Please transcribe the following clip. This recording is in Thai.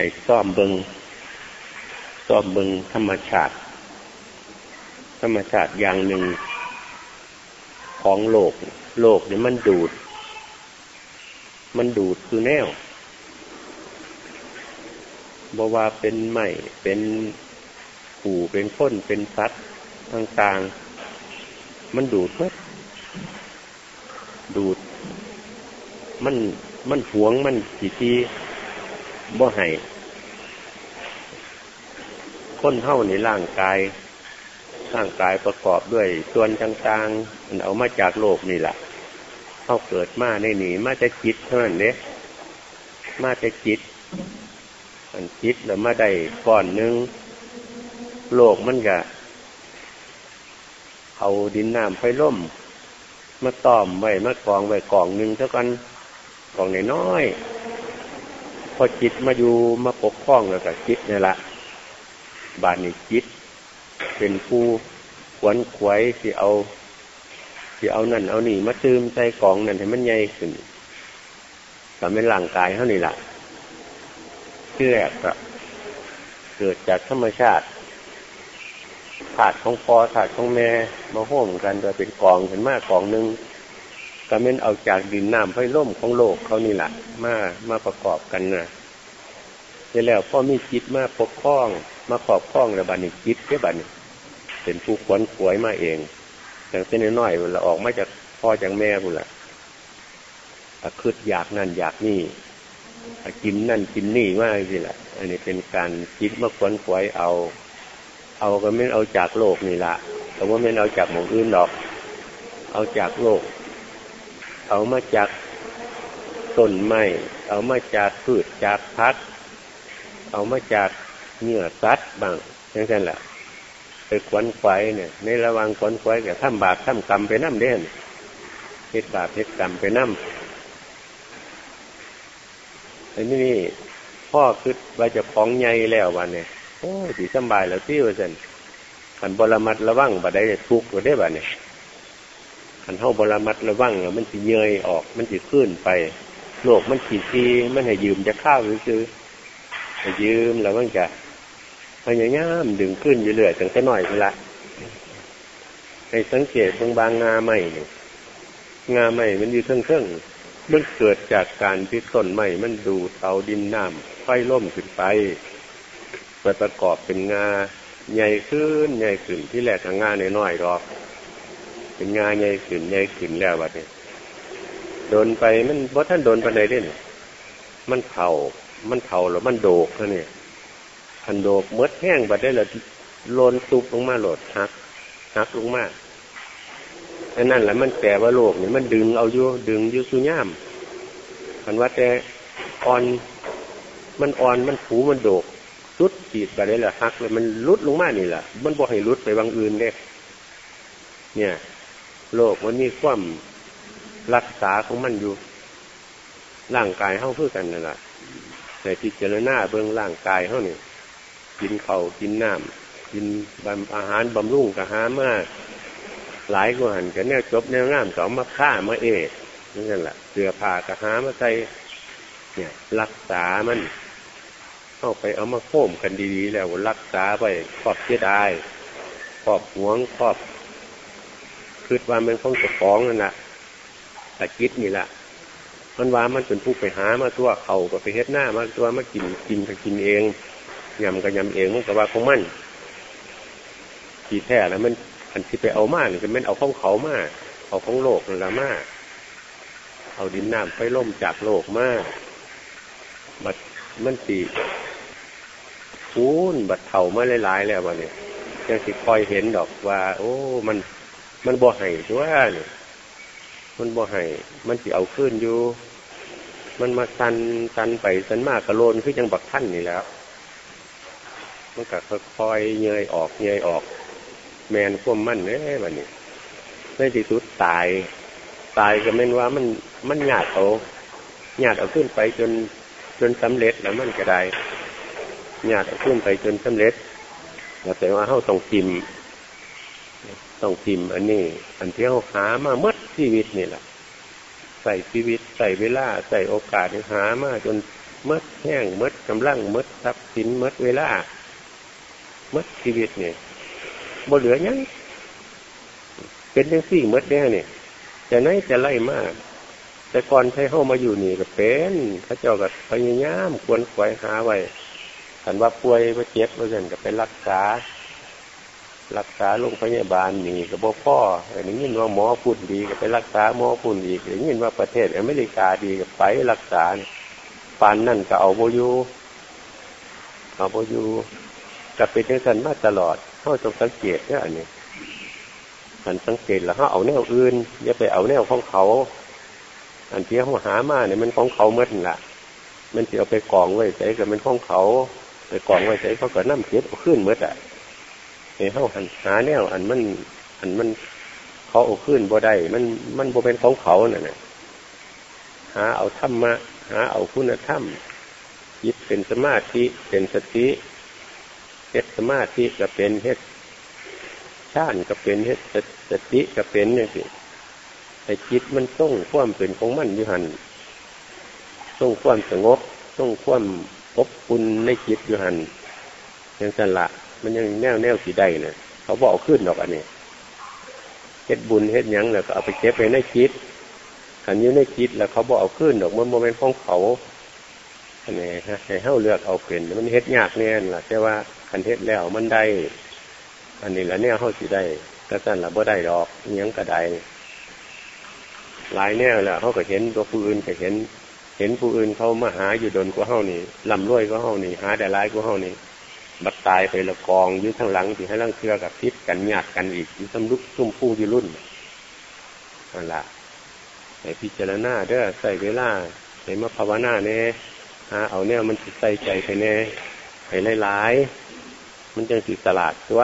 ให้ซ่อมเบิงซ่อมเบิงธรรมชาติ ธรรมชาติอย่างหนึ่งของโลก โลกเนี่ยมันดูด มันดูดคือแนวบว่าเป็นไม้เป็นผูเป็นค้นเป็นสัตว์ต่างๆ มันดูดไหมดูด มันมันหวงมันสีที บ่ให้คนเท่าในร่างกาย ร่างกายประกอบด้วยส่วนต่างๆมันเอามาจากโลกนี่แหละเข้าเกิดมาในหนีมาจะจิตเท่านั้นเนี่ยมาจะจิตอันจิตแล้วมาได้ก่อนนึงโลกมันกะเอาดินน้ำไฟล่มมาต้อมไว้มากองไว้กองหนึ่งเท่ากันกองน้อย พอจิตมาอยู่มาปกป้องแล้วก็จิตนี่แหละบานนี้จิต เป็นผู้ขวนขวยที่เอาที่เอานั่นเอานี่มาตืมใส่กองนั่นให้มันใหญ่ขึ้นแต่เป็นร่างกายเท่านี้แหละที่แรกก็เกิดจากธรรมชาติถาดของพอถาดของแม่มาห้มกันโดยเป็นกองเห็นมากกองหนึ่ง ก็เป็นเอาจากดินน้ำไฟล่มของโลกเขานี่แหละมามาประกอบกันนะเสร็จแล้วพ่อมีจิตมาปกคล้อง มาขอบคล้องระบาดนี้จิตแค่บัดนี้เป็นผู้ขวนขวยมาเองอย่างเส้นน้อยเราออกมาจากพ่อจากแม่บุละคืดอยากนั่นอยากนี่กินนั่นกินนี่มากสิละอันนี้เป็นการคิดมาขวนขวยเอา เอาก็ไม่เอาจากโลกนี่ละแต่ว่าไม่เอาจากหมู่อื่นหรอก เอาจากโลก เอามาจากต้นไม้เอามาจากพืชจากพัก เอามาจากเนื้อสัตว์บางอย่างนั้นแหละไปขวนขวายเนี่ย ในระวังขวนขวายกับทำบาปทำกรรมไปน้ำเด่นเหตุบาปเหตุกรรมไปน้ำอันนี้พ่อคือว่าจะของใหญ่แล้ววันเนี่ยโอ้สีสบายแล้วที่ว่าสันขันบรมัดระวังบัดได้ทุกข์ก็ได้บัดเนี่ย ขันเท่าบรมัดระวังมันสิเยยออก มันสิขึ้นไปโลกมันขีดทีมันให้ยืมจะข้าวหรือซื้อให้ยืมแล้วมันจะพยายามดึงขึ้นอยู่เรื่อยตั้งแต่หน่อยไปละให้สังเกตบางบางงาใหม่เนี่ยงาใหม่มันอยู่เครื่องเครื่องมันเกิดจากการที่ต้นไม้มันดูเตาดินน้ำไฟล่มขึ้นไปไปประกอบเป็นงาใหญ่ขึ้นใหญ่ขึ้นที่แรกงาในน้อยหรอก เป็นงาใหญ่ขึ้นใหญ่ขึ้นแล้วบัดนี้โดนไปมันเพราะท่านโดนไปไหนเด่นมันเข่ามันเข่าหรือมันโดกนะเนี่ยพันโดกเมดแห้งบัดได้ลยโลนตุบลงมาโหลดหักหักลงมาอันนั่นแหละมันแก่ว่าโลกเนี่ยมันดึงเอาอยู่ดึงอยู่สุย่ามพันว่าแต่อ่อนมันอ่อนมันผูมันโดกรุดขีดไปเลยแหละหักเลยมันลุดลงมานี่แหละมันบอกให้ลุดไปบางอื่นเนี่ยเนี่ย โลกมันมีความรักษาของมันอยู่ ร่างกายเข้าเพื่อกันนั่นแหละแต่พิจารณาเบื้องร่างกายเขาเนี่ยกินเขากินน้ำกินบำอาหารบำรุงกระหามากหลายกว่าหันกันเนี่ยจบแนวงามสองมาฆ่ามาเอนั่นแหละเสือผ่ากระหามาใส่เนี่ยรักษามัน เข้าไปเอามาโค้มกันดีๆแล้วรักษาไปครอบเสียดายครอบหวงครอบ คือว่ามันของเจะฟ้องนั่นแหละแต่คิดนี่แหละมันว่ามันเป็นผู้ไปหามาตัวเขาก็ไปเฮ็ดหน้ามาตัวมากินกินก็กินเองยำก็ยำเองมันก็ว่าของมันทีแท้แล้วมันอันที่ไปเอามาเนี่ยจะไม่เอาของเขามาเอาของโลกนั่นละมาเอาดินน้ำไฟล่มจากโลกมาบัดมันสีฟูนบัดเถ่ามาหลายๆแล้ววันนี้ยังสิคอยเห็นดอกว่า โอ้ มัน มันบ่ไห้ตัวเนี่ยมันบ่ไห้มันสิเอาขึ้นอยู่ มันมาสันสันไปสันมากกระโลนคือยังบักท่านนี่แล้วมันก็ค่อยเงยออกเงยออก แมนควมมั่นเนี่ยวันนี้ในที่สุดตาย ตายก็ไม่ว่ามันมันหยาดเอาหยาดเอาขึ้นไปจนจนสำเร็จแล้วมันก็ได้หยาดเอาขึ้นไปจนสำเร็จแต่ว่าเขาต้องทิม ต้องทิมอันนี้ อันที่เขาหามาเมื่อชีวิตนี่แหละใส่ชีวิต ใส่เวลา ใส่โอกาสหามาจนมืดแห้งมืดกำลังมืดทรัพย์สินมืดเวลามืดชีวิตเนี่ยบ่เหลือยังเป็นยังสี่มืดแน่เนี่ยจะไหนจะไล่มาก แต่ก่อนใช้เข้ามาอยู่นี่ก็เป็นพระเจ้าก็พยายามควรควายหาไว้ขันว่าป่วยว่าเจ็บว่าเกินก็ไปรักษา รักษาโรงพยาบาลนี่กับพ่ออย่างนี้ว่าหมอพูดดีก็ไปรักษาหมอพูดอีกอย่างนี้ว่าประเทศอเมริกาดีก็ไปรักษาปานนั่นก็เอาโบยูเอาโบยูก็เป็นเช่นมาตลอดเขาต้องสังเกตเนี่ยอันนี้มันสังเกตแล้วเขาเอาแนวอื่นอย่าไปเอาแนวของเขา อันที่เขาหามาเนี่ยมันของเขาเมื่อละมันจะเอาไปกองไว้ใส่กับมันของเขา ไปกองไว้ใส่เขาก็น้ำเก็บขึ้นเมื่ออะ เฮ้เขาหันหาแนวอันมัน อันมันเขาเอาขึ้นบ่ได้มันมันบ่เป็นของเขาเนี่ยหาเอาธรรมะหาเอาคุณธรรมยึดเป็นสมาธิเป็นสติเฮ็ดสมาธิก็เป็นเฮ็ดชาติก็เป็นเฮ็ดสติก็เป็นอย่างนี้ไอ้จิตมันต้องความเป็นของมันอยู่หันต้องความสงบต้องความอบอุ่นในจิตอยู่หันยังสละ มันยังแนวแนวสีใดเนี่ยเขาบอกขึ้นหรอกอันนี้เฮ็ดบุญเฮ็ดยังแล้วก็เอาไปเก็บไปในจิตขันยู่ในจิตแล้วเขาบอกเอาขึ้นดอกมันโมเมนต์ของเขาอันนี้ฮะให้เฮ้าเลือกเอาเป็นมันเฮ็ดยากเนี่ยล่ะแต่ว่าคันเฮ็ดแล้วมันได้ อันนี้ละเนี่ยเขาสิได้ก็สั่นละบ่ได้ดอกยังกระไดหลายแน่แหละเขาก็เห็นตัวผู้อื่นก็เห็น เห็นผู้อื่นเขามาหาอยู่ดนกว่าเฮ้านี่ลำรวยก็เฮ้านี่ หาแต่ร้ายก็เฮ้านี่ บัดตายไปละกองยืดทั้งหลังที่ให้ร่างเชือกับพิษกันหยาดกันอีกยืดสำลุกซุ่มผู้ที่รุ่นนั่นละให้พิจารณาเด้อใส่เวลาใส่มาภาวนาเน่ฮะเอาเนี่ยมันใส่ใจไปเน่ให้หลายๆมันจะสิสลาดตัว